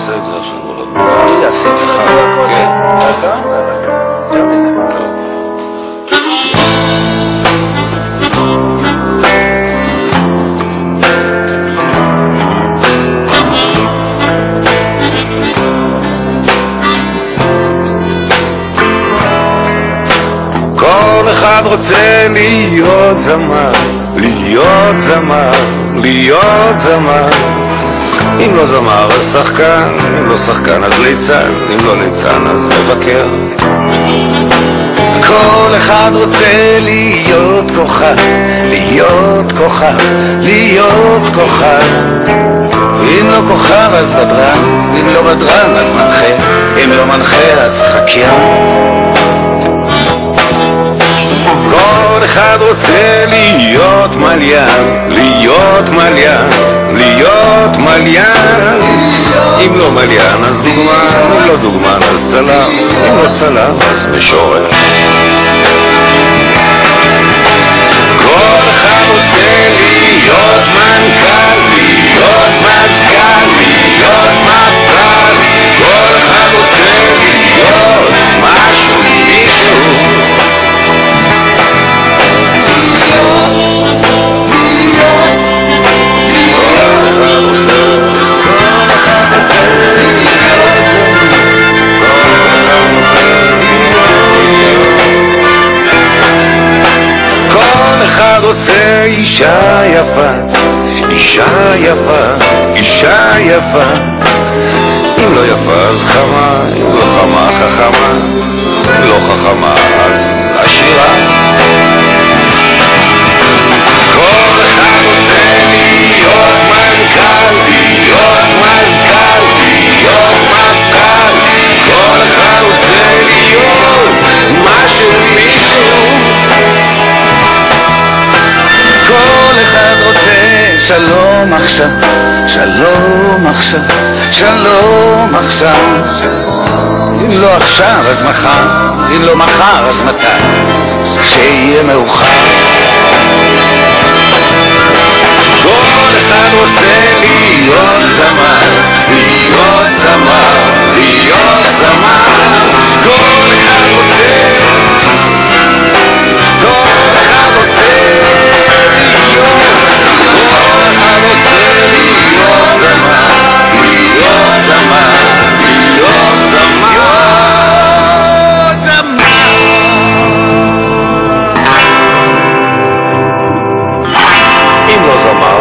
נעשה את זה עכשיו מול עשיתי כן. כן. אחד רוצה להיות זמר, להיות זמר, להיות זמר. אם לא זמר אז שחקן, אם לא שחקן אז ליצן, אם לא ליצן אז מבקר. כל אחד רוצה להיות כוכב, להיות כוכב, להיות כוכב. אם לא כוכב אז בדרן, אם לא בדרן אז מנחה, אם לא מנחה אז חקיין. כל אחד רוצה להיות מליין, להיות מליין, להיות מליין. אם לא מליין אז דוגמן, אם לא דוגמן אז צלם, אם לא צלם אז משורר. רוצה אישה יפה, אישה יפה, אישה יפה. אם לא יפה אז חמה, אם לא חמה חכמה, לא חכמה אז עשירה. שלום עכשיו, שלום עכשיו, שלום עכשיו. אם לא עכשיו אז מחר, אם לא מחר אז מתי? כשיהיה מאוחר. אם לא זמר